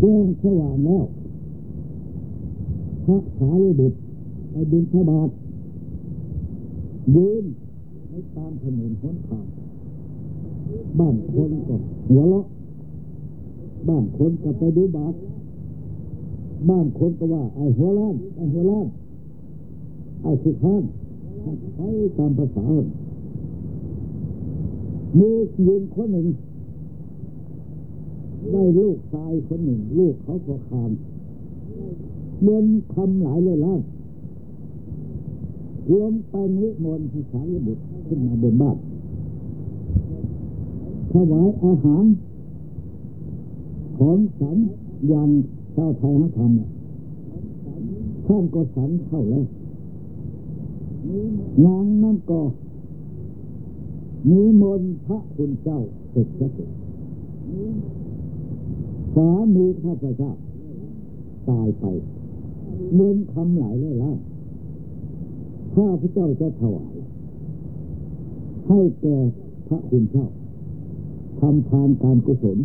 แจ้งสว่างแล้วพระสารีบุตรไปบินทบาทยืนในตามถนนหนทางบ้านคนก็หัวเราะบ้านคนก็ไปดูบาทบ้านคนก็ว่าไอ้หัวล้านไอ้หัวล้านไอ้สิข้านไปตามภาษาเมียืนคนหนึ่ง ได้ลูกชายคนหนึ่ง ลูกเขาก็คามเงินทำหลายเลยล้านลงไปนิมนต์ให้สารีบุตรขึ้นมาบนบ้านถวายอาหาร ของสันอย่างชาวไทยเขาทำท่านก็สันเข้าแล้วนางนั่นก็นิมนต์พระคุณเจ้าเสร็จแล้ว สามีข้าพเจ้าตายไปเงินคำหลายเลยล้านข้าพเจ้าจะถวาย ให้แก่พระคุณเจ้าทำทานการกุศล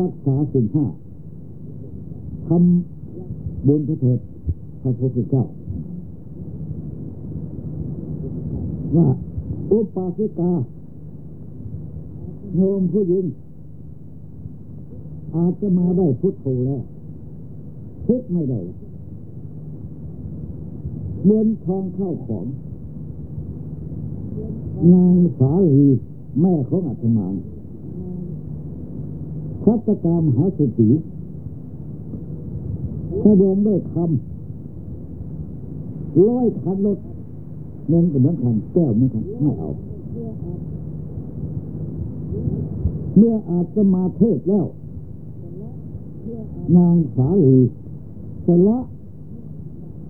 รักษาสิ่งห้าทำบุญพระเถิดพระพุทธเจ้า ว่าอุปาสิกาโยมผู้หญิง อาจจะมาได้พุทโธแล้วคิดไม่ได้เงินทองเข้าของนางสาลีแม่ของอาตมาคัตกรรมหาสติแสดงด้วยคำร้อยคันรถเงินก็เหมือนกันแก้วเหมือนกันไม่เอา เมื่ออาตมาเทศแล้ว นางสาลีสละ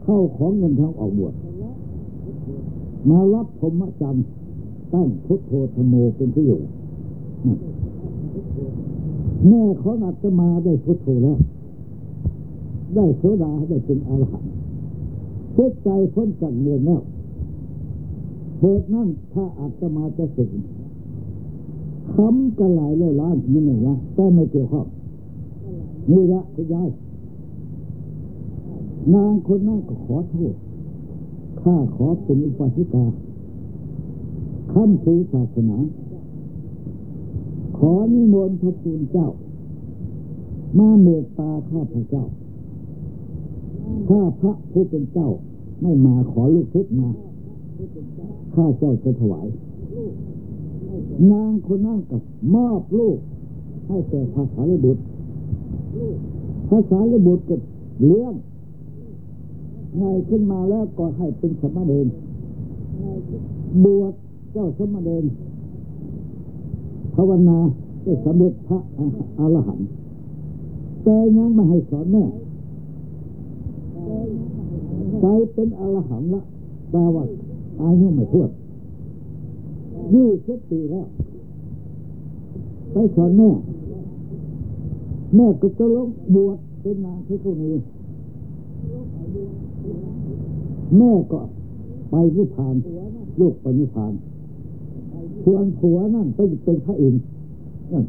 เข้าของเงินทองออกบวชมารับพรมจรรย์ตั้งพุทโธธโมเป็นที่อยู่แม่ของอาตมาได้พุทโธแล้ว ได้โสดาได้เป็นอรหันต์เพื่อใจพ้นจากเมืองแล้วเหตุนั้นถ้าอาตมาจะสึกคำกระไหลเลยล้านนี่หนึ่งละแต่ไม่เกี่ยวข้อง นี่ละคุณยายนางคนนั้นก็ขอโทษ ข้าขอเป็นอุปสิกาคำสู่ศาสนา ขอนิมนต์พระคุณเจ้า มาเมตตาข้าพระเจ้าถ้าพระผู้เป็นเจ้า ไม่มาขอลูกศิษย์มา ข้าเจ้าจะถวาย นางคนนั้นกับมอบลูก ให้แก่ภาษาลบุตร ภาษาลบุตรก็เลี้ยงไงขึ้นมาแล้วก็ให้เป็นสมณเณรบวชเจ้าสมณเณรภาวนาจะสำเร็จพระอรหันต์แต่ยังไม่ให้สอนแม่ใจเป็นอรหันต์ละแปลว่าอายุไม่ทั่วยี่สิบปีแล้ว ไปสอนแม่ แม่ก็จะลงบวชเป็นนางที่คนีแม่ก็ไปนิพพานลูกไปนิพพานส่วนผัวนั่นไปเป็นพระอินทร์นั่น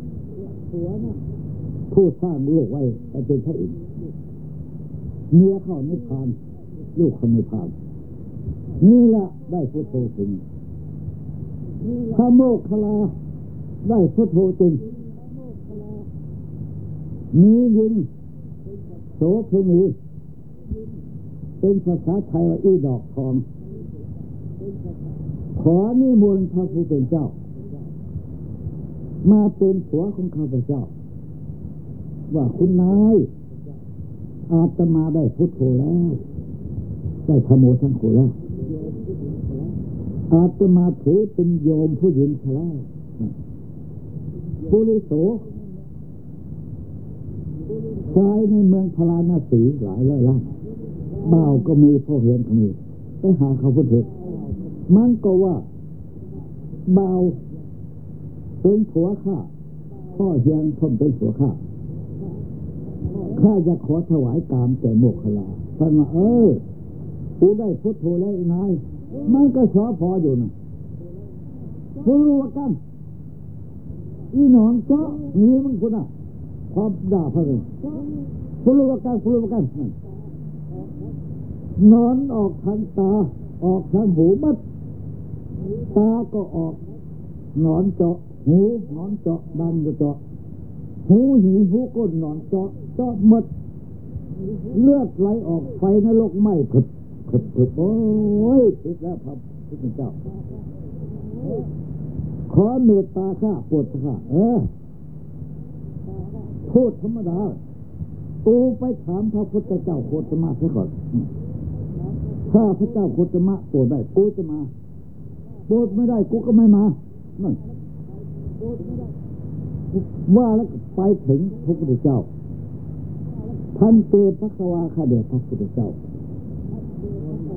ผู้สร้างโลกไว้ไปเป็นพระอินทร์เมียเข้านิพพาน ลูกเข้านิพพานนี่ละได้พุทโธจริงพระโมกขลาได้พุทโธจริง มียิงโสเพณีเป็นภาษาไทยว่าอีดอกทอง ขอนิมนต์พระผู้เป็นเจ้า มาเป็นผัวของข้าพเจ้า ว่าคุณนายอาตมาได้พุทโธแล้ว ได้ธโมทั้งโคแล้ว อาตมาถือเป็นโยมผู้หญิงแล้วปุริโส ชายในเมืองพราณสีหลายร้อยล้านบ่าวก็มีพ่อเห็นก็มีไปหาเขาพุทธมันก็ว่าเบาเป็นผัวข้าพ่อเฮียงทมเป็นผัวข้าข้าจะขอถวายกามแก่โมกขลาท่านว่าเออกูได้พุทโธแล้วนายมันก็สอพออยู่นะรู้กันอีหนอนเจาะมีมึงคุณอะ ความด่าพระเลยปุรุวกันปุรุวกันนั่นอนออกทางตาออกทางหูมัดตาก็ออกนอนเจาะหูนอนเจาะดันก็เจาะหูหีหูก้นนอนเจาะเจาะหมดเลือดไหลออกไฟนรกไหม้ผึบผึบผึบโอ้ยติดแล้วพระพุทธเจ้า ขอเมตตาข้าโปรดข้าเออ พูดธรรมดากูไปถามพระพุทธเจ้าโคตมะเสียก่อน ถ้าพระเจ้าโคตมะโปรดได้กูจะมาโปรดไม่ได้กูก็ไม่มานั่นว่าแล้วไปถึงพระพุทธเจ้า ท่านเตพระควาคาเดชพระพุทธเจ้า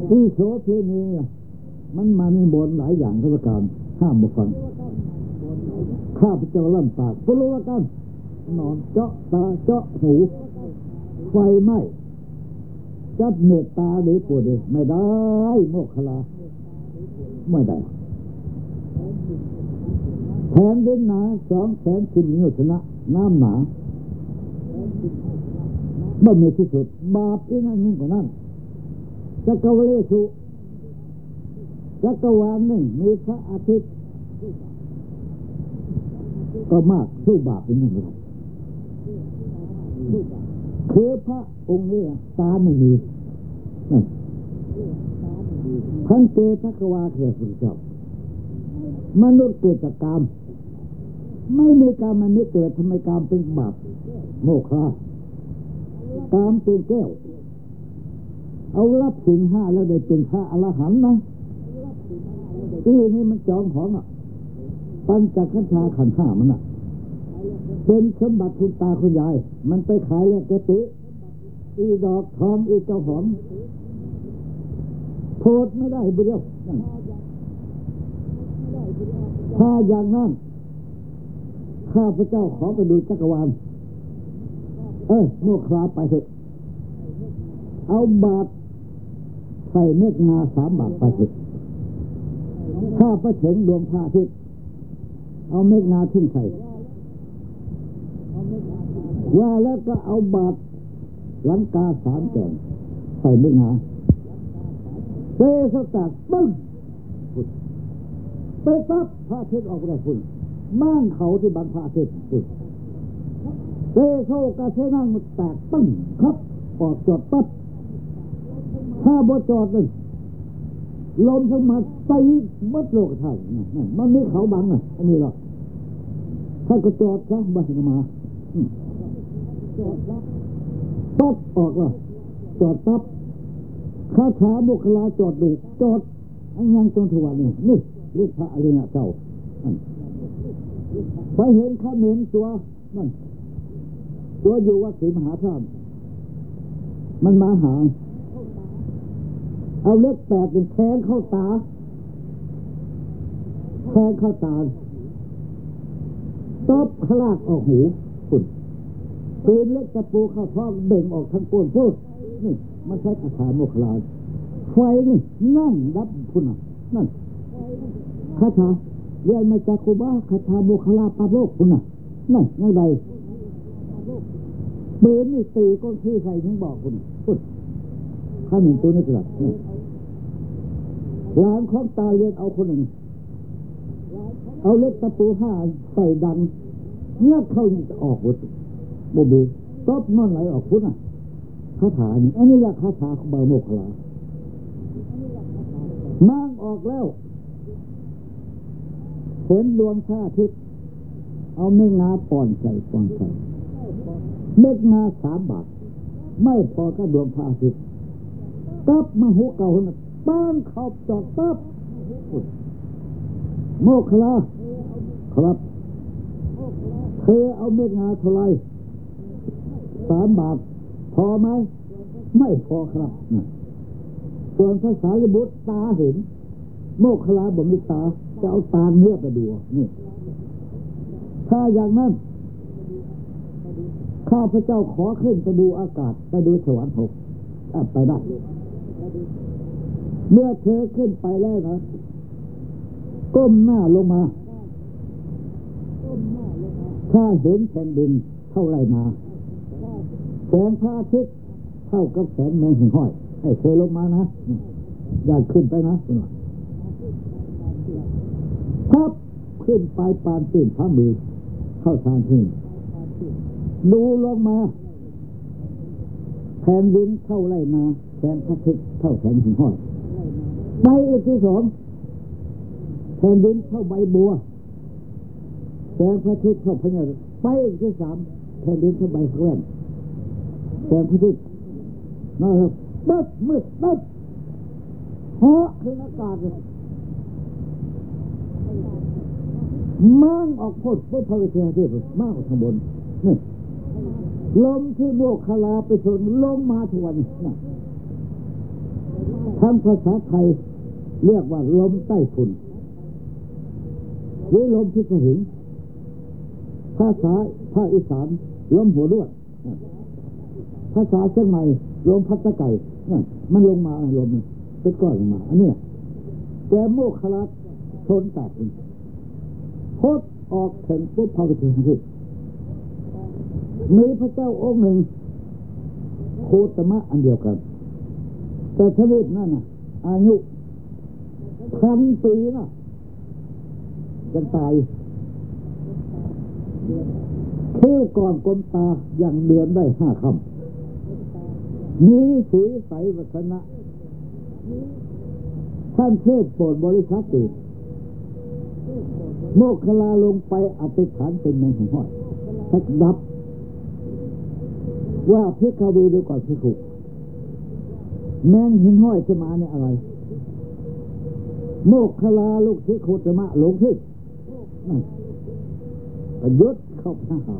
ที่โสเพณีมันมาในบนหลายอย่างทุกประการห้ามบุฟังข้าพเจ้าลั่นปากปุโรวกัน นอนเจาะตาเจาะหูไฟไหม้จับเมตตาหรือปวดเลยไม่ได้โมกขลาไม่ได้แผนเดินหนาสองแสนสิบนิ้วชนะ น้ำหนาไม่มีที่สุด บาปอีนั่นยิ่งกว่านั้นจักรวาลสุจักรวาลหนึ่งมีพระอาทิตย์ก็มากสู้บาปเป็นหนึ่งเลย คือพระองค์นี้ตาไม่มีนั่นท่านเจพระกวาเทพเจ้ามนุษย์เกิดจากกรรมไม่มีกรรมมันไม่เกิดทำไมกรรมเป็นบาปโมฆะกรรมเป็นแก้ว เอารับสิ่งห้าแล้วได้เป็นพระอรหันต์นะที่นี่มันจองของอะ ปัญจขันธาขันห้ามันอะ เป็นสมบัติคุณตาคุณยาย มันไปขายแล้วแกติ อีดอกทองอีเจ้าหอมโทษไม่ได้เดียวถ้าอย่างนั้น ข้าพระเจ้าขอไปดูจักรวาล เออโมคลาไปเถอะเอาบาทใส่เม็ดงาสามบาทไปเถอะข้าพระเฉิงดวงพระอาทิตย์เอาเม็ดงาทิ้งใส่ ว่าแล้วก็เอาบาทหลังกาสามแก่นใส่เม็ดงาเซสตักปึ้งไปปั๊บพระอาทิตย์ออกไปได้คุณม่านเขาที่บังพระอาทิตย์คุณเซโซกาเซนั่งมันแตกปึ้งครับ ออกจอดปั๊บถ้าบ่จอดเลยลมเข้ามาตีมัดโลกไทยนั่นมันไม่เขาบังอะอันนี้หรอกถ้าก็จอดซะบ้านก็มา ปั๊บออกแล้วจอดปั๊บคาถาบุคลาจอดดูจอดอันยังจนถวันนี้นี่เรียกพระอริยะเจ้ามันไปเห็นข้าเหม็นตัวนั่นตัวอยู่วัดศรีมหาธาตุมันมาหา เอาเล็กแปดเป็นแทงเข้าตาแทงเข้าตาตบขลากออกหูคุณ ปืนเล็กตะปูเข้าท้องเบ่งออกทั้งปวนพูดนี่มันใช้คาถาโมคลาไฟนี่นั่นดับคุณนะนั่นคาถาเรียนมาจากครูบาคาถาโมคลาปาโลกคุณน่ะนั่นยังไงปืนนี่ตีก้นที่ใส่ยังบอกคุณคุณข้าหนึ่งตัวนี้กระนี่หลานของตาเรียนเอาคนหนึ่งเอาเล็กตะปูห้าใส่ดันเงี้ยเข้าจะออกหมด บบีตบนอนไหลออกพุทธอะคาถานี่อันนี้แหละคาถาของบาโมกขลานั่งออกแล้วเห็นดวงชาทิศเอาเม็ดงาป่อนใส่ป่อนใส่เม็ดงาสามบาท ไม่พอก็ดวงพระอาทิตย์กลับมาหัวเก่าคนนั้นป้านเขาจอดปั๊บโมกขลาครับเธอเอาเม็ดงาเท่าไร สามบาท พอไหม ไม่พอครับนะส่วนภาษาลิบุตรตาเห็น โมกขลาบอกมีตา จะเอาตาเนื้อไปดูนี่ ถ้าอย่างนั้น ข้าพระเจ้าขอขึ้นไปดูอากาศ ไปดูสวรรค์หกอะไปได้ เมื่อเธอขึ้นไปแล้วนะก้มหน้าลงมา ถ้าเห็นแผ่นดินเท่าไรนา แสงพระอาทิตย์เท่ากับแสงแมงหิ่งห้อย ให้เธอลงมานะอย่าขึ้นไปนะครับขึ้นไปปานตื่นพระมือ เข้าทางที่ดูลงมาแผ่นดินเท่าไรนาแสงพระอาทิตย์เท่าแสงหิ่งห้อยใบอีกที่สองแผ่นดินเท่าใบบัวแสงพระอาทิตย์เท่าพญาไปอีกที่สามแผ่นดินเท่าใบแควน แสงพระอาทิตย์นะครับตึ๊บมืดตึ๊บเหาะขึ้นอากาศเลยมั่งออกพ้นพ้นพระวิเทหที่มั่งออกข้างบนนี่ลมที่โมกขลาไปชนลมมาทวนนะทางภาษาไทยเรียกว่าลมใต้ฝุ่นหรือลมที่กระหินภาษาภาคอีสานลมหัวด้วน ภาษาเชียงใหม่ลมพัดตะไก่มันลงมาลมเป็นก้อนลงมา อันนี้แต่โมกขลาชนแตกพดออกถึงปุ๊บพาไปถึงที่มีพระเจ้าองค์หนึ่งโคตมะอันเดียวกัน แต่ทวีปนั่นน่ะ อายุพันปีนะยังตายเที่ยวก่อนกลมตาอย่างเดือนได้ห้าคำ มีสีใสวัฒนะท่านเทศโปรดบริษัทตื่นโมกขลาลงไปอธิษฐานเป็นแมงหิ่งห้อยทักดับ ว่าพิกาวีดูก่อนพิคุแมงหินห้อยจะมาเนี่ยอะไร โมกขลาลูกศิโคตมะหลงทิศยุทธ์เข้าพระหา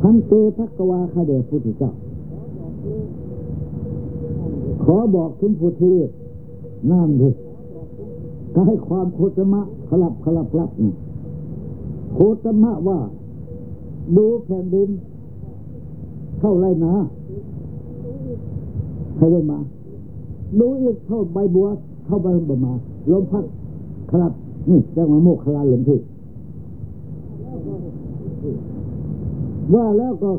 พันเตพักวาคาเดชพุทธเจ้า ขอบอกถึงพุทธีนั่นเลยก็ให้ความโคตมะขลับขลับลับนี่โคตมะว่า ดูแผ่นดินเข้าไรนาให้ลงมา ดูอีกเท่าใบบัวเข้าใบบัวมาลมพัดครับนี่แจ้งมาโมกขลาหลมที่ ว่าแล้วก็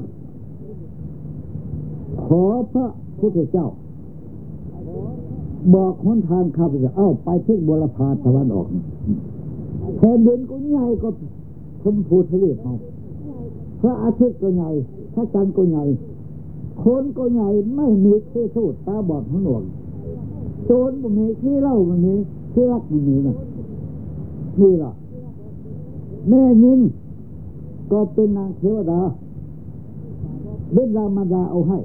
ขอพระพุทธเจ้า บอกคนทางข้าพเจ้าเอ้าไปทิศบุรพาตะวันออกแผ่นดินก็ใหญ่ก็ชมพูทะเลเขาพระอาทิตย์ก็ใหญ่พระจันทร์ก็ใหญ่คนก็ใหญ่ไม่มีที่สูดตาบอดทั้งหนวงโจรมันมีที่เล่ามันมีที่รักมันมีนะนี่ล่ะแม่ยิน ก็เป็นนางเทวดาเวลามาดาเอาให้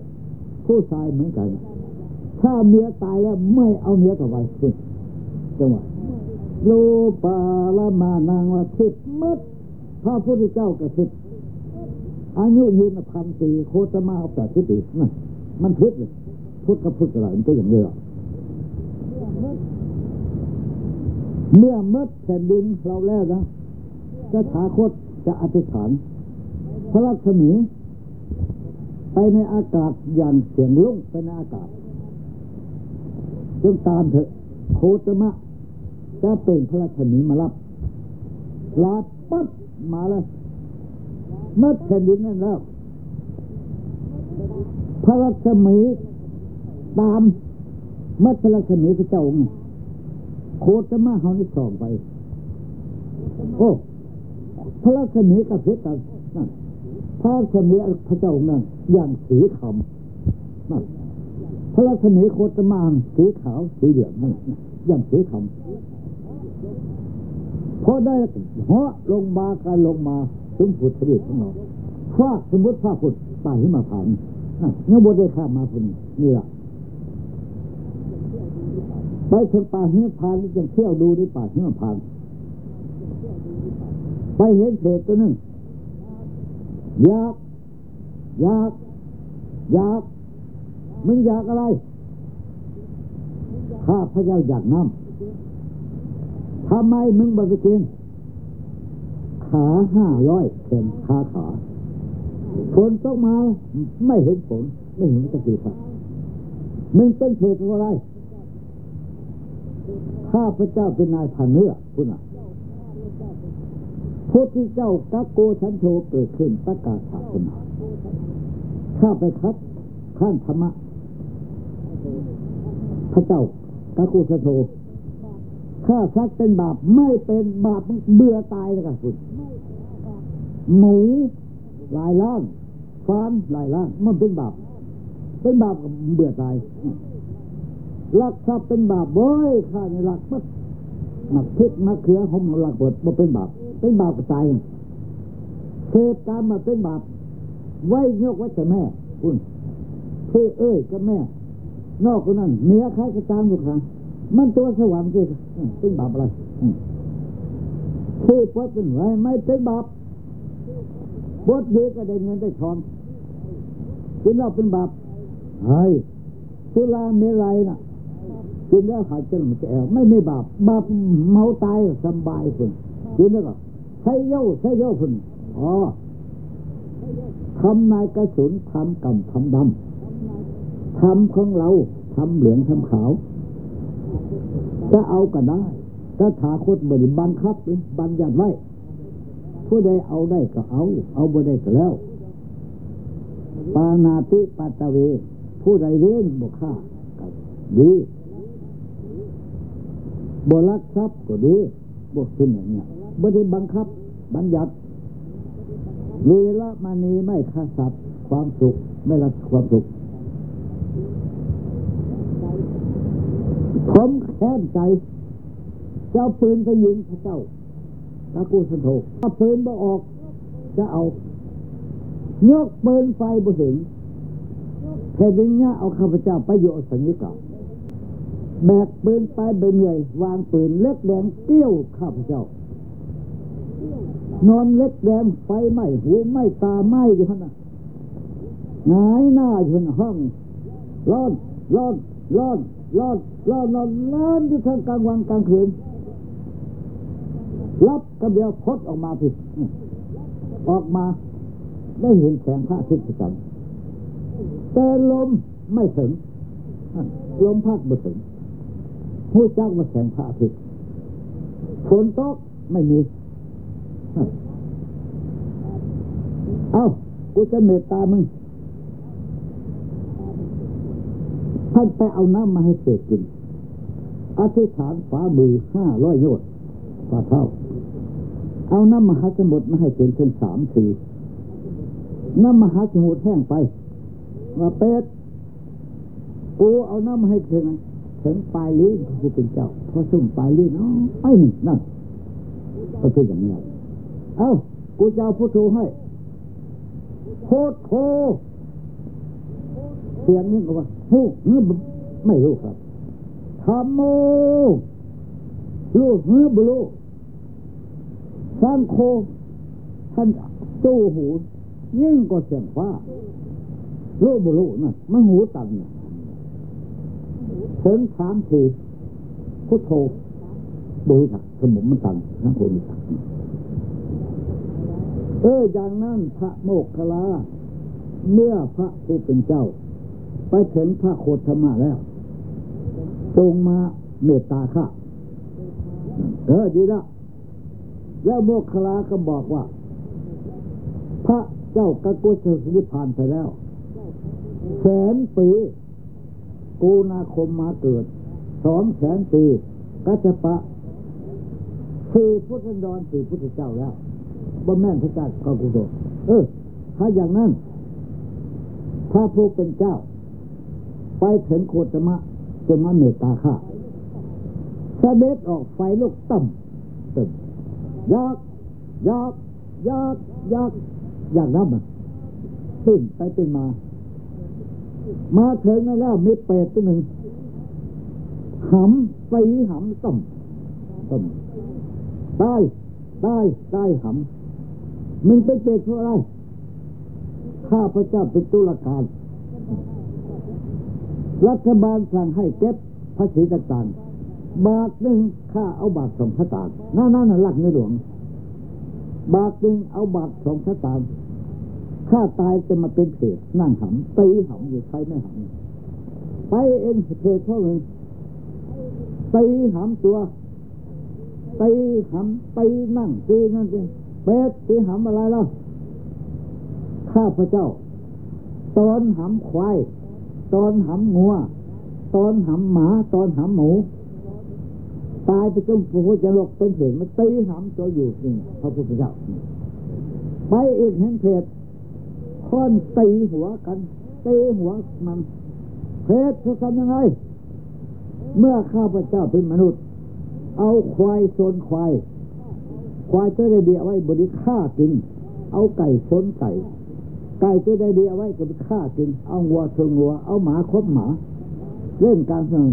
ผู้ชายเหมือนกัน ถ้าเมียตายแล้วไม่เอาเมียต่อไปจังหวะโลปาลมานางว่าทิพมัดพระพุทธเจ้ากระทิบอายุยืนพันปีโคตมาเอาแปดสิบปีนั่นมันพิษเลยพุทธกับพุทธอะไรมันก็อย่างนี้หรอเมื่อมัดแผ่นดินเราแล้วนะจะถาคต จะอธิษฐาน พระลักษมี ไปในอากาศอย่างเสียงลุ่งไปในอากาศจงตามเถอะโคตมะจะเป็นพระลักษมีมารับลาปั๊บมาแล้วมัดแผ่นดินนั่นแล้ว พระลักษมีตามมัดพระลักษมีพระเจ้าไงโคตมะเขานี่ส่องไป โอ้ พระลักษมีกับเพชรนั่นพระลักษมีพระเจ้าองค์นั่นอย่างสีขำนั่นพระลักษมีโคตมานสีขาวสีเหลืองนั่นอย่างสีขำพอได้เหาะลงมาการลงมาถึงผุดผลิตของเราฟาสมมติฟาผุดตายขึ้นมาผ่านเนี่ยบดได้ข้ามมาพุนนี่แหละไปถึงป่าหิมพานต์ยังเที่ยวดูในป่าหิมพานต์ ไปเห็นเศษตัวหนึ่งอยากอยากอยากมึงอยากอะไร ข้าพระเจ้าอยากน้ำทำไมมึงบริกินขาห้าร้อยแขนขาขาฝนตกมาไม่เห็นฝนไม่เห็นตะกี้ครับมึงเป็นเศษอะไร ข้าพระเจ้าเป็นนายพันเนื้อคุณอะ พุทธเจ้ากักโกสันโธเกิดขึ้นประกาศศาสนาข้าไปคัดข้านธรรมะ พระเจ้ากักโกสันโธข้าซักเป็นบาปไม่เป็นบาปเบื่อตายนะครับคุณหมูหลายล้านฟานหลายล้านมันเป็นบาป เป็นบาปเบื่อตายลักทรัพย์เป็นบาปเว้ยข้าในลักมัดหนักพริกนักเขือหอมหลักเปิดมาเป็นบาป เป็นบาปกับตายเสพการมาเป็นบาป ไว้ยกไว้แต่แม่ คุณเพื่อเอ้ยกับแม่ นอกจากนั้นเมียใครก็ตามอยู่ค่ะมันตัวสวรรค์สิเป็นบาปอะไรเที่พดเป็นไรไม่เป็นบาปบดดีก็ได้เงินได้ทองกินเหล้าเป็นบาปไอ้สุราเมลัยน่ะกินแล้วหายใจมันจะแอวไม่ไม่บาป บาปเมาตายสบายคนกินแล้วก็ ใช้เย้าใช้เย้าคนอ๋อทำนายกระสุนทำกำทำดำทำของเราทำเหลืองทำขาวจะเอาก็ได้ถ้าถาคตบริบังคับหรือบัญญัติไว้ผู้ใดเอาได้ก็เอา เอาบ่ได้ก็แล้ว ปานาติปัตเว ผู้ใดเล่นบ่ฆ่าก็ดีบ่ลักทรัพย์ก็ดีบ่ขึ้นอย่างเนี้ย บ่ได้บังคับ บัญญัติเวลามานีไม่ฆ่าสัตว์ความสุขไม่รักความสุขผมแค้นใจ เจ้าปืนไปยิงพระเจ้าตะกูสันโธถ้าปืนบ่ออก จะเอายกปืนไฟบุถึงแค่ดึงเนี้ยเอาข้าพเจ้าไปโยสัญญกาแบกปืนไปไปเหนื่อยวางปืนเล็กแดงเกี้ยวข้าพเจ้า นอนเล็กแดงไฟไหม้หูไหม้ตาไหม้อยู่ขนาดหงายหน้าอยู่ในห้องร้อนร้อนร้อนร้อนร้อนร้อนร้อนอยู่ทั้งกลางวันกลางคืนรับกระเบียวพดออกมาผิดออกมา ได้เห็นแสงพระอาทิตย์ประจำแต่ลมไม่ถึงลมพัดไม่ถึงผู้จ้างมาแสงพระอาทิตย์ฝนตกไม่มี เอ้ากูจะเมตตามึงท่านไปเอาน้ำมาให้เสกกิน อธิษฐานฝ่ามือห้าร้อยโยชน์ฝ่าเท่า เอาน้ำมหาสมุทรมาให้เป็นเช่นสามสี่น้ำมหาสมุทรแห้งไปว่าเป็ดกูเอาน้ำมาให้ถึงถึงปลายลิ้นกูเป็นเจ้าพอสุ่มปลายลิ้นอ๋อไปหนึ่งนั่นก็คืออย่างนี้ เอ้ากูจะเอาพุทโธให้โคตโธเสียงนี้ก็ว่าฮู้เงือบไม่รู้ครับธรรมโมรู้เงือบรู้สังโคท่านตู้หูยิ่งกว่าเสียงฟ้ารู้บุรู้นะมันหูตันนะถึงสามทีพุทโธบุรุษสมุนมันตันนะบุรุษ เอออย่างนั้นพระโมกขลา เมื่อพระผู้เป็นเจ้า ไปถึงพระโคตมะแล้วทรงมาเมตตาข้าเออดีละแล้วโมกขลาก็บอกว่า พระเจ้ากกุศลนิพพานไปแล้วแสนปีกูนาคมมาเกิดสองแสนปีกัจจปะสี่พุทธดอนสี่พุทธเจ้าแล้ว บ่แม่นพระเจ้ากกุศลเออ ถ้าอย่างนั้นถ้าผู้เป็นเจ้า ไปถึงโคตมะจะมาเมตตาข้าเสด็จออกไฟลูกต่ำต่ำยากยากยากยากอยากรับอะปิ้นไปปิ้นมา มาถึงแล้วมีเป็ดตัวหนึ่งหำไปหำต่ำต่ำตายตายตายหำ มึงเป็นเป็ดเพราะอะไร ข้าพระเจ้าเป็นตุลาการ รัฐบาลสั่งให้เก็บภาษีต่างๆ บาทหนึ่งค่าเอาบาทสองพระตางนั่นนั่นหลักในหลวง บาทหนึ่งเอาบาทสองพระตางข้าตายจะมาเป็นเพศนั่งหำตีหำอยู่ใครไม่หำไปเอ็นเพศเท่านึงตีหำตัวตีหำตีนั่งตีนั่นสิ เป็ดตีหำอะไรล่ะข้าพระเจ้า ตอนหำควาย ตอนหำงัว ตอนหำหมา ตอนหำหมู ตายไปจนพระพุทธเป็นเหตุมันตีหำตัวอยู่นี่พระพุทธเจ้าไปอีกแห่งเพศค้อนตีหัวกันตีหัวมันเพศเขาทำยังไง เมื่อข้าพเจ้าเป็นมนุษย์ เอาควายชนควาย ควายจะได้เดียไว้บริฆ่ากิน เอาไก่ชนไก่ ไก่จะได้เดียไว้ก็ไปฆ่ากิน เอาวัวชนวัว เอาหมาคบหมา เล่นการเมือง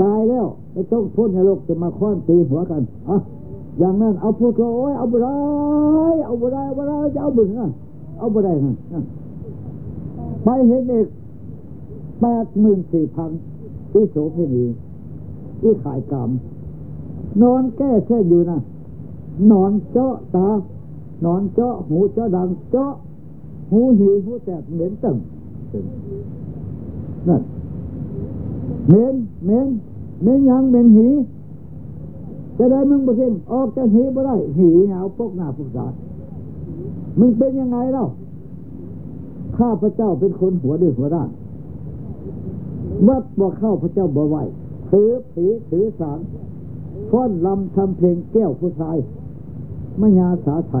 ตายแล้วไปต้องพ้นนรกจะมาค้อนตีหัวกันอะอย่างนั้นเอาพูดโอ้ยเอาบุได้เอาบุได้เอาบุได้จะเอาบุญนะเอาบุได้นะไปเห็นเอกแปดหมื่นสี่พันที่โสเพณีที่ขายกรรมนอนแก้เส้นอยู่นะ นอนเจาะตา นอนเจาะหูเจาะดังเจาะหูหีหูแตกเหม็นตึงนั่นเหม็นเหม็นเหม็นยังเหม็นหีจะได้มึงบ่เช่นออกจากหีบ่ได้ หีเหงาปกหน้าปกตามึงเป็นยังไงเล่าข้าพระเจ้าเป็นคนหัวดื้อหัวด้านวัดบ่เข้าพระเจ้าบ่ไหวถือผีถือสารฟ้อนลำทำเพลงแก้วผู้ชาย มญาสาไถ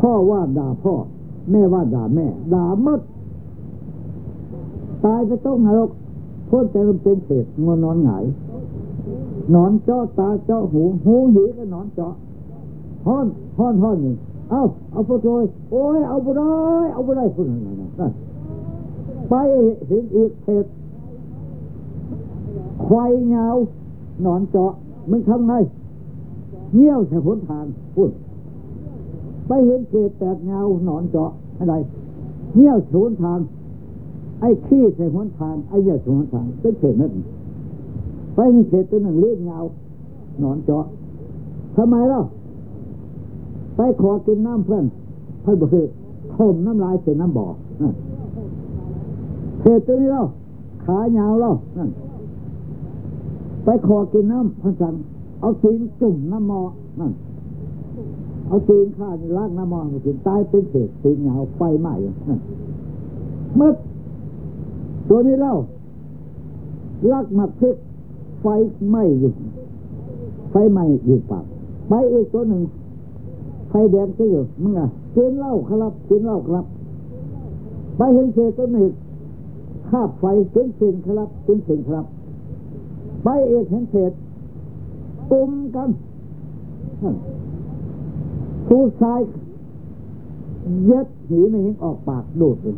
พ่อว่าด่าพ่อ แม่ว่าด่าแม่ ด่ามด ตายไปต้องนรกพ้นใจมันเป็นเศษงอนนอนหงายนอนเจาะตาเจาะหู หูหีก็นอนเจาะห้อนห้อนห้อนหนึ่งเอาเอาพุทโธโอ้ยเอาบุได้เอาบุได้พุทโธนั่นไปเห็นอีกเศษควายเงานอนเจาะมึงทำไง เงี้ยวใส่หนทางพูดไปเห็นเศษแตกเงาหนอนเจาะอะไรเงี้ยวใส่หนทาง ไอ้ขี้ใส่หนทางไอ้เหี้ยใส่หนทางเป็นเศษนั่นไปในเศษตัวหนึ่งเลี้ยงเงาหนอนเจาะทำไมเล่าไปขอกินน้ำเพื่อนเพื่อนบอกคือถมน้ำลายเสียน้ำบ่อเศษตัวนี้เล่าขาเงาเล่าไปขอกินน้ำพันสัน เอาตีนจุ่มน้ำมอนั่นเอาตีนข้านี่ากน้ำมอมากินตายเป็นเศษตีนเหงาไฟไหม้นั่นเมื่อตัวนี้เล่าลักหมักพริกไฟไหม้อยู่ ไฟไหม้อยู่ปากไปอีกตัวหนึ่งไฟแดงก็อยู่มึงอะกินเหล้าครับกินเหล้าครับ ไปเห็นเศษตัวหนึ่งคาบไฟเป็นเศษครับเป็นเศษครับ ไปเอกเห็นเศษ ตุมกันผู้ชายยัดหีไม่ยิงออกปากดูดเลย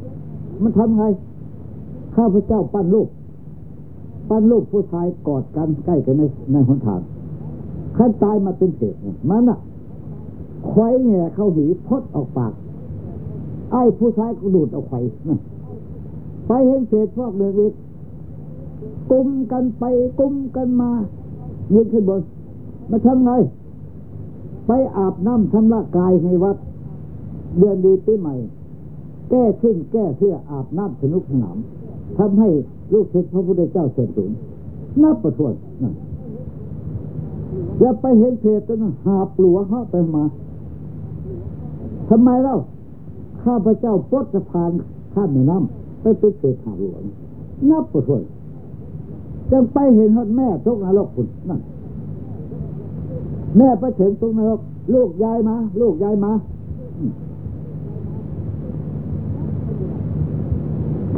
มันทำไง ข้าพเจ้าปั้นรูปปั้นรูปผู้ชายกอดกันใกล้กันในในหนทางขั้นตายมาเป็นเศษมันอะควายเนี่ยเขาหีพดออกปาก ไอ้ผู้ชายก็ดูดเอาไข่ไปเห็นเศษพวกเดือดกุมกันไปกุมกันมายืนขึ้นบน มาทำไง ไปอาบน้ำทำละกายในวัด เดือนดีปีใหม่ แก้ชิ้นแก้เสื้ออาบน้ำสนุกสนานทำให้ลูกศิษย์พระพุทธเจ้าเสริมสูงนับประทวนนั่นแล้วไปเห็นเพศนั้นหาปลัวเขาไปมาทำไมเล่าข้าพเจ้าปดสะพานข้ามแม่น้ำไปเป็นเศษหาหลวงนับประทวนจึงไปเห็นฮอดแม่ทุกนรกคุณนั่น แม่ไปถึงทุกนรกลูกยายมา ลูกยายมา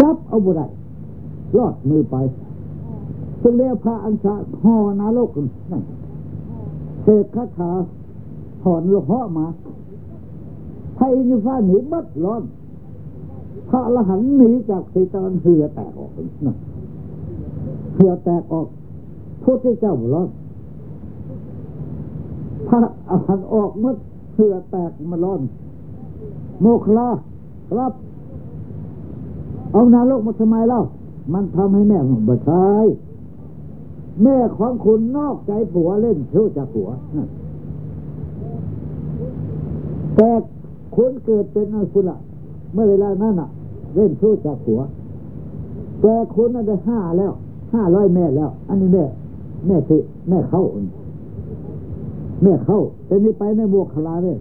จับเอาบุได้รอดมือไปจึงเรียกพระอัญชาห่อนรกคุณนั่นเสกคาถาถอนลูกเหะมาให้ยูฟ้าหนีบัดร้อน พระอรหันหนีจากสีตอนเหือแตกออกนั่นเหือแตกออกพุทธเจ้าร้อน พระอาหารออกมัดเหือแตกมาร้อน โมคลาครับ เอานาโลกมาทำไมเล่า มันทำให้แม่ของบัชายแม่ของคุณนอกใจผัวเล่นเที่ยวจากผัวแต่คุณเกิดเป็นอะไรคุณล่ะเมื่อเวลานั้นอะ เล่นเที่ยวจากผัวแต่คุณน่ะได้ห้าแล้วห้าร้อยแม่แล้ว อันนี้แม่ แม่คือแม่เข้า แม่เข้าแต่นี่ไปในบวกขลาเนี่ย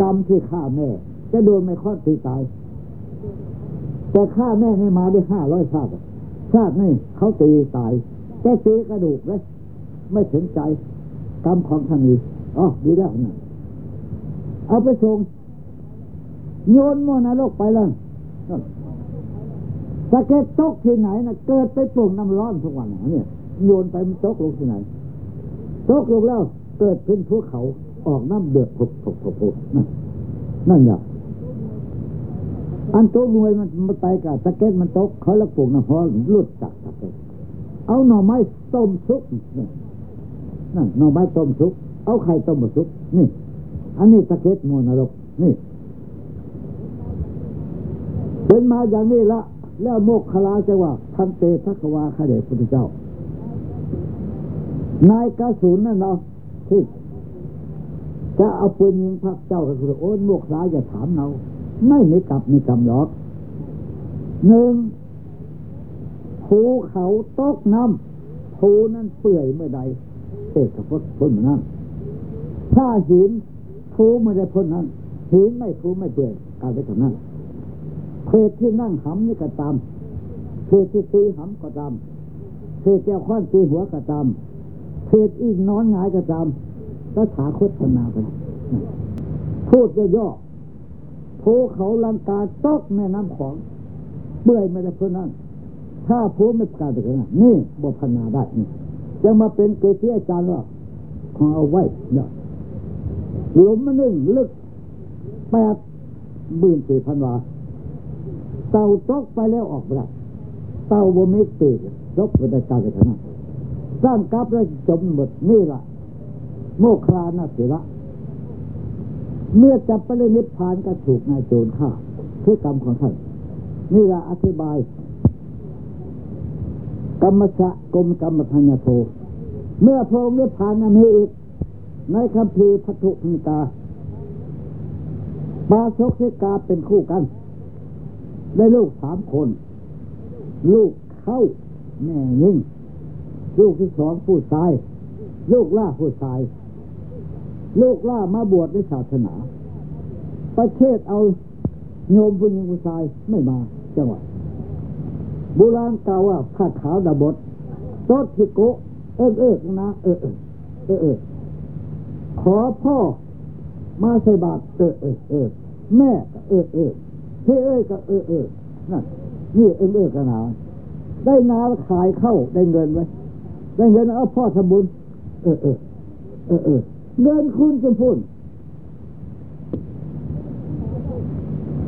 กรรมที่ฆ่าแม่ จะโดนไม่ค้อนตีตาย แต่ฆ่าแม่ให้มาได้ห้าร้อยชาติชาตินี่เขาตีตาย แต่ตีกระดูกเลยไม่ถึงใจ กรรมของท่านนี้อ๋อดีแล้วนะเอาไปส่งโยนมอนรกไปแล้วสะเก็ดตกที่ไหนนะเกิดไปปรุงน้ำร้อนทุกวันเนี่ยโยนไปมันตกลงที่ไหนตกลงแล้ว เกิดเป็นภูเขาออกน้ำเดือดผุบผุบผุบผุบนั่นนั่นแหละอันโต๊ะรวยมันมันไปกับสะเก็ดมันตกเขาล้วปลูกน้ำร้อนหลุดจากสะเก็ดเอาหน่อไม้ต้มซุปนี่นั่นหน่อไม้ต้มซุปเอาไข่ต้มซุปนี่ อันนี้สะเก็ดมวนรกนี่เป็นมาอย่างนี้ละแล้วโมกขลาจะว่าพันเตทักวาขเดชพุทธเจ้านายกระสุนนั่นเนาะ ที่จะเอาปืนยิงพระเจ้าก็คือโอ้ยโมกขลาจะถามเรา ไม่มีกลับมีกำหรอกหนึ่งภูเขาตกน้ำภูนั้นเปื่อยเมื่อใดเตะกับพ้นพ้นนั้นถ้าหินภูไม่ได้พ้นนั้นหินไม่ภูไม่เปื่อยการไปกับนั้นเพศที่นั่งหำนี่ก็ตามเพศที่ตีหำก็ตามเพศเจ้าข้อนตีหัวก็ตาม เพศอีกนอนหงายก็ตามก็ถาคตนาไปพูดย่อๆภูเขาลังกาตอกแม่น้ำของเปื่อยไม่ได้เพ้นนั้น ถ้าภูไม่ประกาศถึงนั้นนี่บพนาได้นี่จะมาเป็นเกจิอาจารย์ว่าขอเอาไว้เนี่ยหลุมมันหนึ่งลึกแปดหมื่นสี่พันวาเต่าตกไปแล้วออกไปเต่าบ่มีปีกตกไปได้กาไปขนาด สร้างกับแล้วจมหมดนี่ละโมคลานาสิละเมื่อจับไปเลยนิพพานก็ถูกนายโจรฆ่าคือกรรมของท่านนี่ละอธิบาย กรรมสะกรมกรรมพัญญโท เมื่อพระองค์นิพพานมีอีกในคัมภีร์พัทธุนิกาบาศกสิกาเป็นคู่กัน ได้ลูกสามคน ลูกเข้าแม่ยิ่ง ลูกที่สองผู้ชาย ลูกล่าผู้ชาย ลูกล่ามาบวชในศาสนา ประเทศเอาโยมผู้หญิงผู้ชายไม่มาจังหวัดโบราณกล่าวว่าผ้าขาวดาบดโตทิโก เออเออนะเออเออเออเออขอพ่อมาใส่บาตรเออเออเออแม่ก็เออเออพี่เอ้ยก็เออเออนั่นนี่เออเออกันหนาได้นาขายเข้าได้เงินไว้ ได้เงินเอาพ่อทำบุญเออเออเออเออเงินคุณจะพูด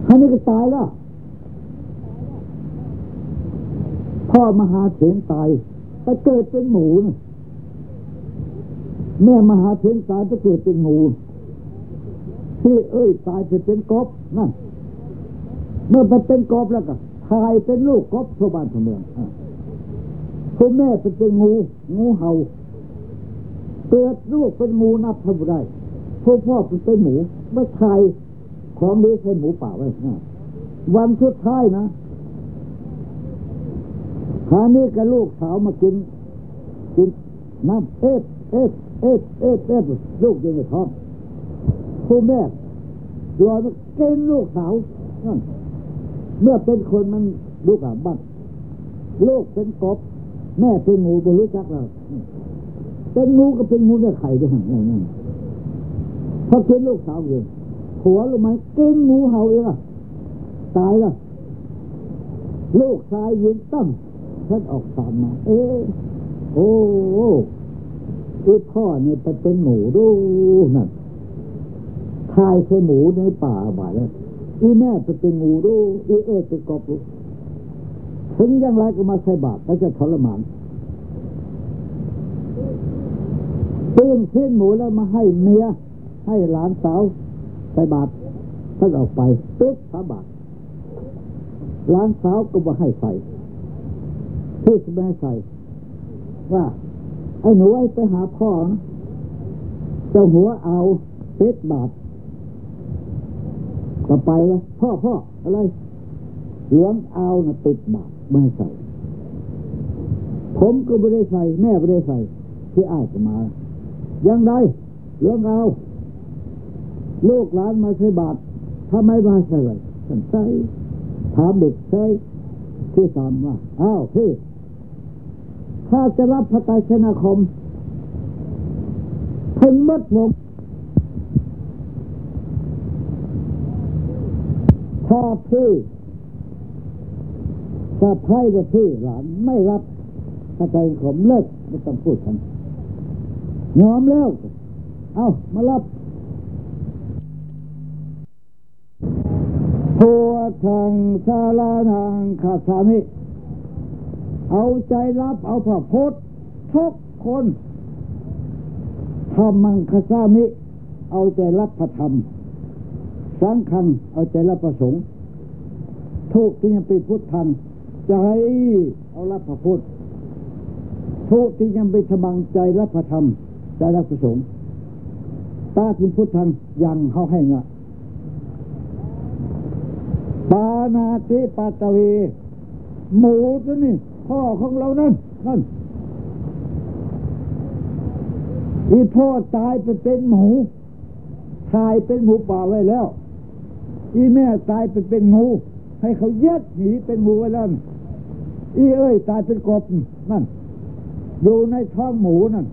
อันนี้ก็ตายแล้ว พ่อมหาเถรตายไปเกิดเป็นหมูนะแม่มหาเถรตายไปเกิดเป็นหมูที่เอ้ยตายไปเป็นกบนั่นเมื่อไปเป็นกบแล้วก็ทายเป็นลูกกบทั่วบ้านทั่วเมือง พ่อแม่เป็นงูงูเห่าเกิดลูกเป็นงูนับเท่าได้พ่อพ่อเป็นหมูไม่ทายของนี้ใช่หมูป่าไว้วันสุดท้ายนะคราวนี้กับลูกสาวมากิน กินน้ำเอฟเอฟเอฟเอฟเอฟลูกยังในท้องผู้แม่รอมากินลูกสาวเมื่อเป็นคนมันลูกอะบ้านลูกเป็นกบ แม่เป็นงูบรู้จักเราเป็นงูก็เป็นงูได้ไข่ด้วยนั่นนั่นพอกินลูกสาวเลยหัวรู้ไหมกินงูเห่าเองอะตายล้วลูกชายยืนตั้มท่านออกตามมา เออโอ้อีพ่อเนี่ยไปเป็นหมูดูนั่นทายใช่หมูในป่าบ่าแล้วอีแม่ไปเป็นงูดูอีเอเป็นกบลูก ถึงอย่างไรก็มาใส่บาตรแล้วจะทรมานตื่นขึ้นหมูแล้วมาให้เมีย ให้หลานสาวใส่บาตรท่านออกไปปิดพระบาทหลานสาวก็มาให้ใส่ที่จะไม่ให้ใส่ ว่า ไอ้หนูไอ้ไปหาพ่อนะเจ้าหัวเอาเป็ดบาทก็ไปแล้วพ่อพ่ออะไรหลวงเอานะติดบาท ไม่ใส่ ผมก็ไม่ได้ใส่ แม่ไม่ได้ใส่ ที่อ้ายจะมา ยังไงหลวงเอาลูกหลานมาใส่บาตรทำไมมาใส่เลยท่านใส่ถามเด็กใส่ที่สามว่าอ้าวพี่ถ้าจะรับพระไตรสนาคมถึงมัดวงถ้าพี่ สะพ้ายกับพี่หลานไม่รับพระไตรสนาคมเลิกไม่ต้องพูดกันยอมแล้ว เอามารับพัวทางสารานังคาสามิ เอาใจรับเอาพระพุทธทุกคนธรรมังคาสามิ เอาใจรับพระธรรม สังฆัง เอาใจรับประสงค์ทุกที่ยังเป็นพุทธัง ใจ เอารับพระพุทธทุกที่ยังเป็นธรรมังใจรับพระธรรมใจรับประสงค์ตาทิมพุทธังยังเขาให้เงะปานาติปัตตวีหมูตัวนี่พ่อของเรานั่นนั่นอีพ่อตายไปเป็นหมูตายเป็นหมูป่าไว้แล้ว อีแม่ตายไปเป็นงู ให้เขาเย็ดหนีเป็นหมูไว้แล้ว อีเอ้ยตายเป็นกบนั่น อยู่ในท้องหมูนั่น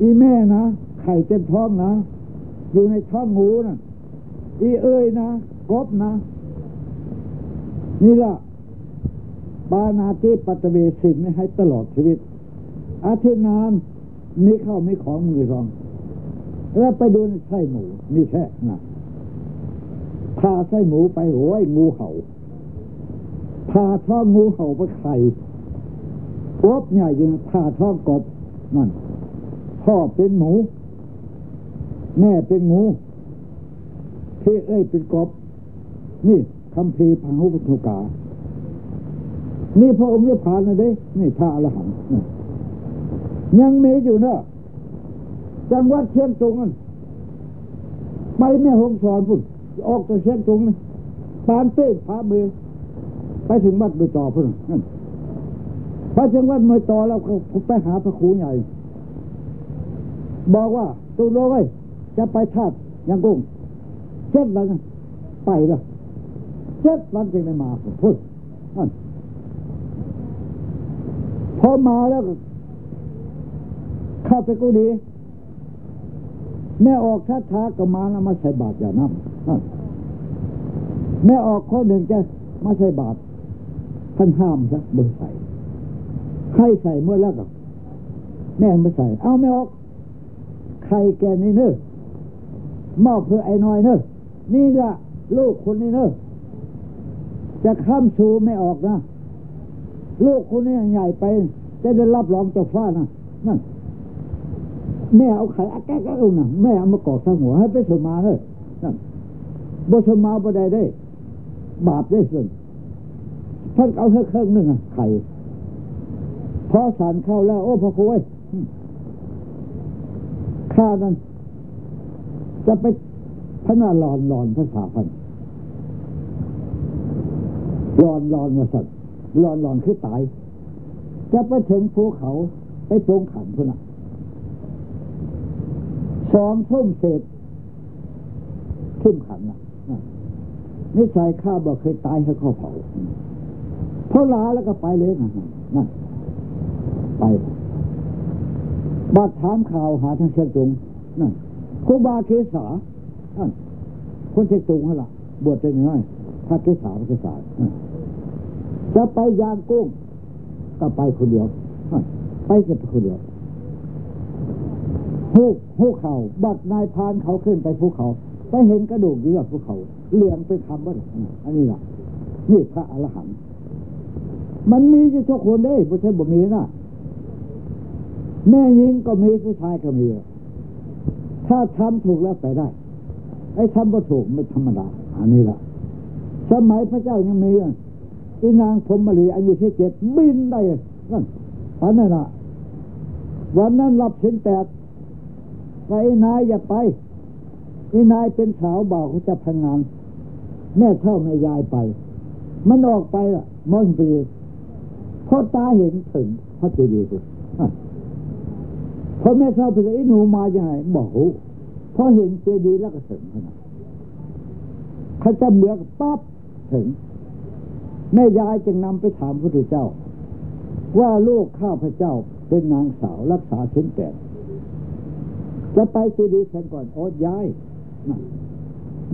อีแม่นะไข่เต็มท้องนะ อยู่ในท้องหมูนั่น อีเอ้ยนะกบนะ นี่ละปานาติปัตเวสินไม่ให้ตลอดชีวิต อาทินานมีข้าวมีของมือรอง แล้วไปดูในไส้หมูมีแช่นะพาไส้หมูไปโอ้ยงูเห่า พาท้องงูเห่าไปไข่กบใหญ่ยังพาท้องกบนั่นพ่อเป็นหมู แม่เป็นงูพี่เอ้ยเป็นกบ นี่คำเพีพังหุปทุกา นี่พระองค์เนี่ยผ่านนะเด้ นี่พระอรหันต์ยังมีอยู่เนอะจังหวัดเชียงตุงนั่นไปแม่หงสอนพุ่นออกจากเชียงตุงนะปานเต้พาเบือ ไปถึงวัดมือต่อพุ่นนั่นไปถึงวัดมือต่อแล้วก็ไปหาพระครูใหญ่ บอกว่าตุโลไว้จะไปทาดยังกุ้งเจ็ดวันไปล้วเจ็ดวันจึงได้มาพุ่นนั่นพอมาแล้วเข้าไปกูดี แม่ออกช้าช้าก็มาแล้วมาใส่บาตรอย่านั่นแม่ออกข้อหนึ่งจะมาใส่บาตร ท่านห้ามซะเบอร์ใส่ให้ใส่เมื่อแล้วก็แม่ไม่ใส่ เอาไม่ออก ใครแกนี่เนอะมอบเพื่อไอ้น้อยเนอะนี่ละลูกคนนี้เนอะจะข้ามชูไม่ออกนะ ลูกคนนี้ใหญ่ไป จะได้รับรองเจ้าฟ้านะนั่นแม่เอาไข่อแก้ก็เอานะแม่เอามากอกทั้งหัวให้ไปสมาเลยนั่นบสมาบ่ได้ได้ บาปได้ส่วน ท่านเอาแค่เครื่องหนึ่งอะไข่พอสารเข้าแล้ว โอ้พระคุยข้านั้น จะไปพนาหลอนหลอนภาษาพันหลอนหลอนมาสัตว์หลอนหลอนคือตาย จะไปถึงภูเขาไปตรงขันพุ่นอะสองทุ่มเศษทุ่มขันนะนิสัยข้าบอกเคยตายให้เขาเผา เพราะลาแล้วก็ไปเลยนะนั่นไปบัดถามข่าวหาทางเชียงตุงนั่นครูบาเกษานั่นคนเชียงตุงเหรอบวชเป็นน้อยพระเกษาพระเกษาจะไปยางกุ้งก็ไปคนเดียวไปแต่คนเดียวหูหูเขาบัดนายพานเขาขึ้นไปภูเขาไปเห็นกระดูกอยู่กับภูเขาเหลืองเป็นคำว่าอันนี้ล่ะนี่พระอรหันต์ มันมีอยู่ทุกคนได้ไม่ใช่บ่มีนะแม่ยิงก็มีผู้ชายก็มี ถ้าทำถูกแล้วไปได้ ไอ้ทำบ่ถูกไม่ธรรมดา อันนี้ล่ะสมัยพระเจ้ายังมีอีนางพรมลีอายุที่เจ็ดบินได้นั่นอันนั้นน่ะวันนั้นรับสินแปดไปนายอย่าไปอีนายเป็นสาวบ่าวเขาจะพังงาน แม่เท่าแม่ยายไป มันออกไปล่ะมองไป พอตาเห็นถึงพระเจดีย์พอแม่เท่าไปเลยหนูมาอย่างไรบอกโอ้พอเห็นเจดีย์แล้วก็ถึงขนาดเขาจะเมืองปั๊บถึง แม่ยายจึงนำไปถามพระพุทธเจ้า ว่าลูกข้าพระเจ้าเป็นนางสาวรักษาเส้นแปดจะไปเจดีย์ฉันก่อนโอดย้าย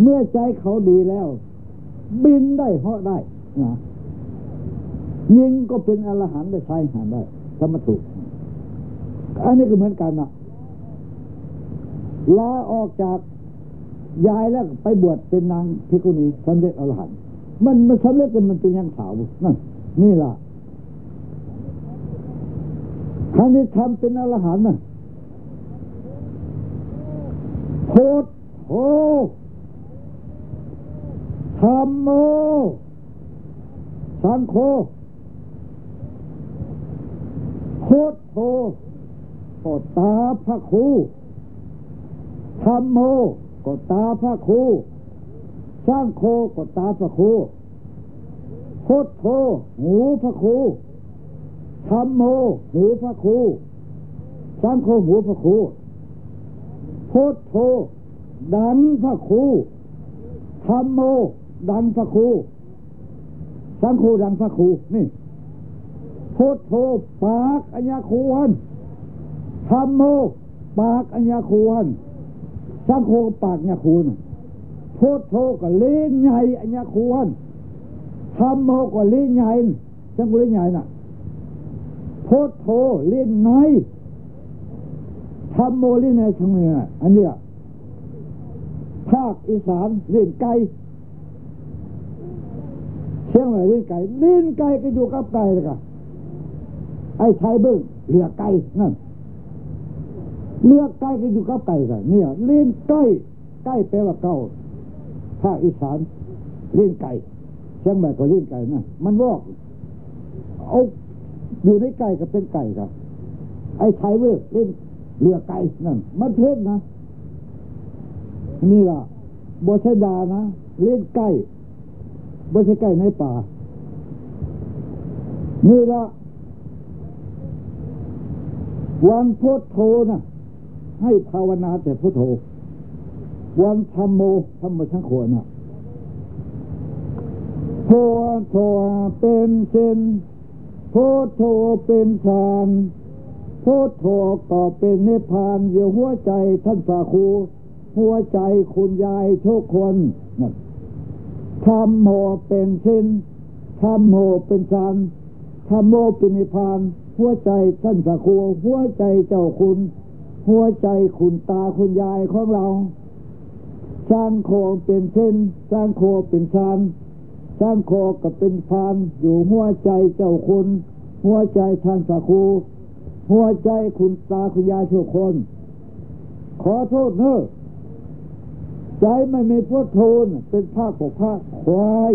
เมื่อใจเขาดีแล้ว บินได้เหาะได้นะ ยิงก็เป็นอรหันต์ได้ใช้หารได้ธรรมถูกอันนี้ก็เหมือนกันนะลาออกจากยายแล้วไปบวชเป็นนางพิกุณีสำเร็จอรหันต์มันมันสำเร็จแต่มันเป็นยังสาวนั่นนี่ล่ะท่านนี้ทำเป็นอรหันต์นะโพดโหธรรมโมสังโฆ โคตโธก็ตาพระครูธรรมโมก็ตาพระครูสร้างโคก็ตาพระครูโคตโธหูพระครูธรรมโมหูพระครูสร้างโคหูพระครูโคตโธดังพระครูธรรมโมดังพระครูสังโฆดังพระครูนี่ พธโธปากอัญญาคูหันธรรมโมปากอัญญาคูหันสังโฆปากอัญญาคูนโพธโธก็เล่นใหญ่อัญญาคูหันธรรมโมก็เล่นใหญ่สังโฆเล่นใหญ่น่ะโพธโธเล่นไงธรรมโมเล่นในทั้งนี้อันเนี้ยภาคอีสานเล่นไก่เชียงใหม่เล่นไก่เล่นไก่ก็อยู่กับไก่เลยกัน ไอ้ชายเบิ้งเลือไก่นั่นเลือกไก่ก็อยู่กับไก่กันเนี่ยเล่นไก่ไก่แปลว่าเก่าภาคอีสานเล่นไก่เชียงใหม่ก็เล่นไก่นะมันวอกเอาอยู่ในไก่ก็เป็นไก่ครับไอ้ชายเบิ้งเล่นเลือไก่นั่นมันเพศนะนี่ล่ะบใช่ดานะเล่นใกล้บใช่ใกล้ในป่านี่ละ วันพุทโธนะให้ภาวนาแต่พุทโธ วันธรรมโมธรรมชังโขนะโพโธเป็นเช่นโพโธเป็นฌานโพโธก็เป็นนิพพานอยู่หัวใจท่านสาคูหัวใจคุณยายทุกคนทำโมเป็นสิ้นทำโมเป็นสานทำโมเป็นนิพาน หัวใจท่านสะครูหัวใจเจ้าคุณ หัวใจคุณตาคุณยายของเรา สร้างโคเป็นเส้น สร้างโคเป็นชานสร้างโคกับเป็นพานอยู่หัวใจเจ้าคุณ หัวใจท่านสะครูหัวใจคุณตาคุณยายทุกคน ขอโทษเนอะใจไม่มีพุทโธนเป็นภาคของภาคควาย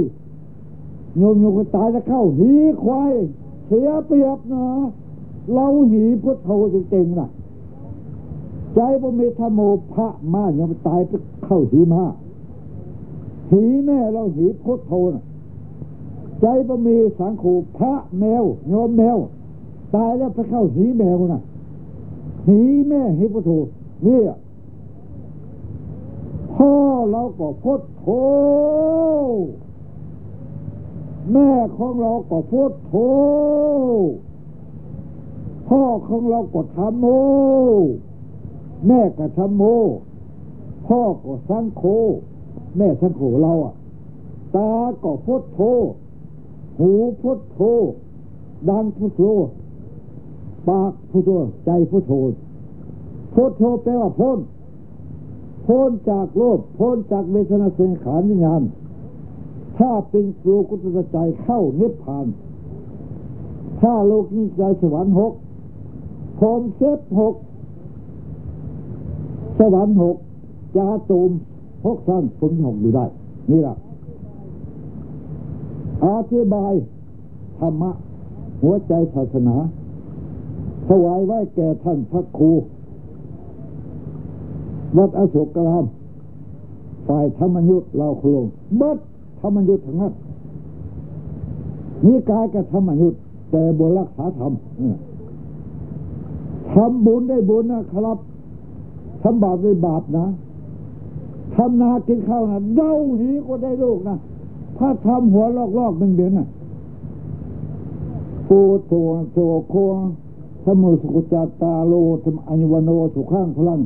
โยมโยมตายจะเข้าหีควาย สียเปรียบนะเราหีพุทโธจริงๆนะใจบ่มีธรรมโมพระมาโยมตายไปเข้าหีมาหีแม่เราหีพุทโธนะใจบ่มีสังขูพระแมวโยมแมว ตายแล้วไปเข้าหีแมวนะหีแม่หีพุทโธนี่พ่อเราก็พุทโธ แม่ของเราก็พุทโธพ่อของเราก็ทำโม แม่ก็ทำโม พ่อก็สังโฆแม่สังโฆเราอะ ตาก็พุทโธหูพุทโธดังพุทโธปากพุทโธใจพุทโธพุทโธแปลว่าพ้นพ้นจากโลภพ้นจากเวทนาสังขารวิญญาณ ถ้าเป็นโลกุตตใจเข้านิพพาน ถ้าโลกนี้ใจสวรรค์หกพรมเซฟหกสวรรค์หกจาตูมหกสั้นผมหกอยู่ได้ นี่แหละอธิบายธรรมะ หัวใจศาสนาถวายไว้แก่ท่านพระครู วัดอโศกราม ฝ่ายธรรมยุทธ์เราคลงบัด ธรรมยุทธ์ทั้งนั้นมีกายกับธรรมยุทธ์แต่บนรักษาธรรมทำบุญได้บุญนะครับทำบาปได้บาปนะทำนากินข้าวนะเด้าหีก็ได้ลูกนะถ้าทำหัวลอกๆเป็นเบียนน่ะปูตัวโสโคสมุสุกจาตาโลธรรมอัญวโนสุข้างพลัง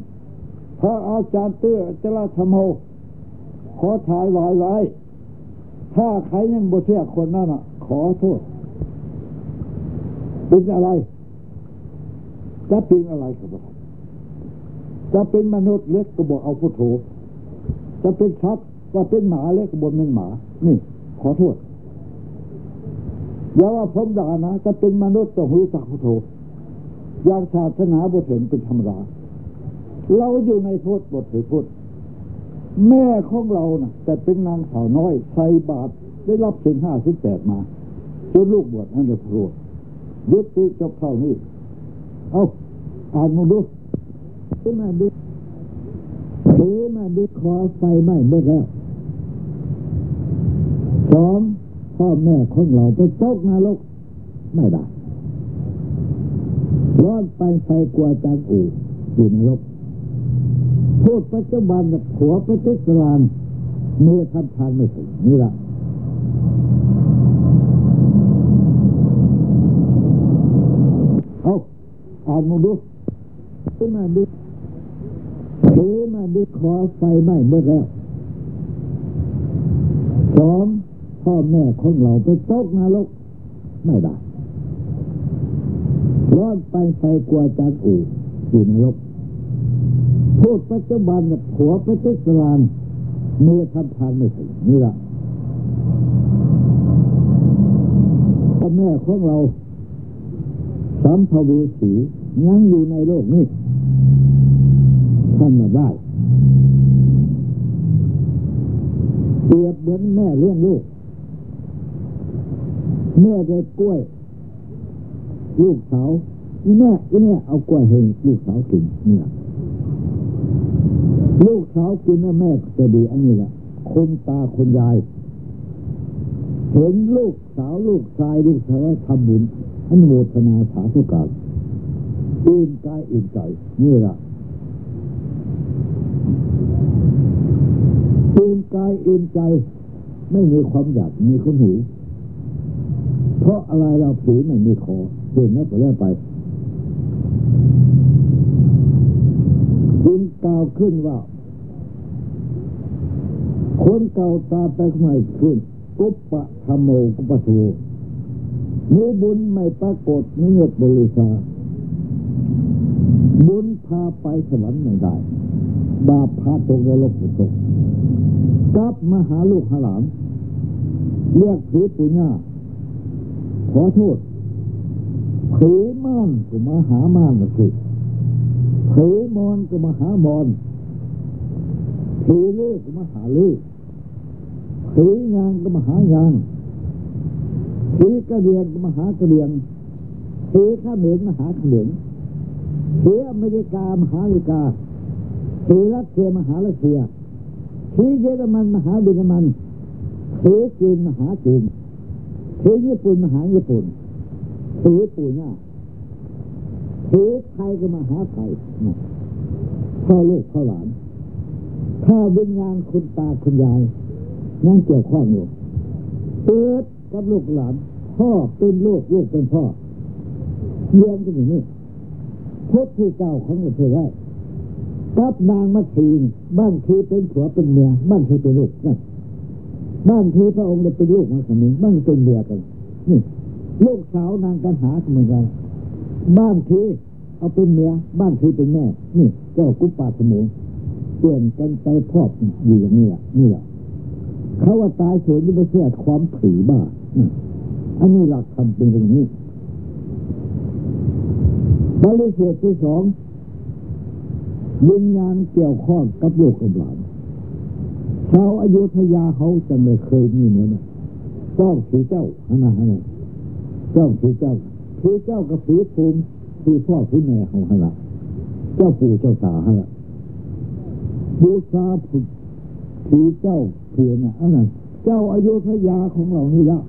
พระอาจารย์เตื้อจรธรรมโมขอถ่ายไว้ไว้ ถ้าใครยังบ่เชื่อคนนั้นอะ ขอโทษเป็นอะไร จะเป็นอะไรก็บอกจะเป็นมนุษย์เล็กก็บอกเอาพุทโธจะเป็นชัดจะเป็นหมาเล็กก็บอกเป็นหมา นี่ ขอโทษอย่าว่าผมด่านะจะเป็นมนุษย์ต้องรู้จักพุทโธอย่างศาสนาบทเห็นเป็นธรรมดาเราอยู่ในพุทธบทถือพุทธ แม่ของเรานะ่ะ แต่เป็นนางสาวน้อยใส่บาตรได้รับสิ่งห้าสิบแปดมาจนลูกบวชนั่นจะพรวดยุติจบเท่านี้ เอาอ่านมาดูขึ้นมาดูถือมาดูคอไฟไหม้เมื่อแล้วสองพ่อแม่ของเราไปตกนรกไม่ได้ร้อนไปไฟกลัวจางอู่อยู่นรก พูดปัจจุบันกับผัวประเทศสลานเมื่อท่านทานไม่ถึงนี่ละเอาอ่านมาดูขึ้นมาดูถือมาดูคอไฟไหม้เมื่อแล้วสองพ่อแม่ของเราไปตกนรกไม่ได้ร้อนไปไฟกลัวจางอู่อยู่นรก พูดปัจจุบันกับผัวประเทศสลานเมื่อท่านทานไม่ถึงนี่ละพ่อแม่ของเราสามภเวสียังอยู่ในโลกนี้ท่านมาได้เปรียบเหมือนแม่เลี้ยงลูก แม่ได้กล้วย ลูกสาวอีแม่อีแม่เอากล้วยให้ลูกสาวกินเนี่ย ลูกสาวกินแล้วแม่จะดีอันนี้แหละคนตาคนยายเห็นลูกสาวลูกชายลูกชายทำบุญอนุโมทนาสาธุการอิ่มกายอิ่มใจนี่แหละอิ่มกายอิ่มใจ ไม่มีความอยากมีคนหิวเพราะอะไรเราผีไม่มีคอเดินไม่ไปแล้วไป จึงกล่าวขึ้นว่า คนเก่าตาไปใหม่ขึ้นกุปะธรรมโมกุปะโทมีบุญไม่ปรากฏนิยตบริษาบุญพาไปสวรรค์ไม่ได้ บาปพาตกในโลกปุตกกลับมาหาลูกหาหลานเรียกผีปุญญาขอโทษผีม่านก็มาหาม่านนะคือ ผีมอนก็มาหามอนผีเลือก็มาหาเลือผียางก็มาหายางผีกระเดียงก็มาหากระเดียงผีข้าเหม็นมาหาข้าเหม็นผีอเมริกามหาอเมริกาผีรัสเซียมหารัสเซียผีเยอรมันมหาเยอรมันผีจีนมหาจีนผีญี่ปุ่นมหาญี่ปุ่นผีปู่ย่า ผีไทยก็มาหาไทยพ่อลูกพ่อหลาน ถ้าวิญญาณคุณตาคุณยายนั่งเกี่ยวข้องอยู่เกิดกับลูกหลาน พ่อเป็นลูกลูกเป็นพ่อเรียนกันอย่างนี้พุทธเจ้าของประเทศได้กับนางมัทีนบ้านทีเป็นผัวเป็นเมียบ้านทีเป็นลูกนั่นบ้านทีพระองค์เป็นลูกมาสมิงบ้านเป็นเมียกันนี่ลูกสาวนางกันหาเหมือนกัน บ้านทีเอาเป็นเมียบ้านทีเป็นแม่ นี่เจ้ากุปปาสมุนเปลี่ยนกันไปครอบอยู่อย่างนี้แหละนี่แหละเขาว่าตายสวยนี่ไม่เชื่อความผีบ้าอันนี้หลักธรรมเป็นอย่างนี้บริเศษที่สองวิญญาณเกี่ยวข้องกับโลกกับหลานชาวอายุทยาเขาจะไม่เคยมีเหมือนเจ้าผีเจ้าฮะนะฮะนะเจ้าผีเจ้า ผีเจ้ากับผีภูมิผีพ่อผีแม่ของฮะละเจ้าปู่เจ้าตาฮะละบูชาผีเจ้าเพียนะอันนั้นเจ้าอายุทยาของเรานี่ละ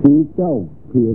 ผีเจ้าเพียน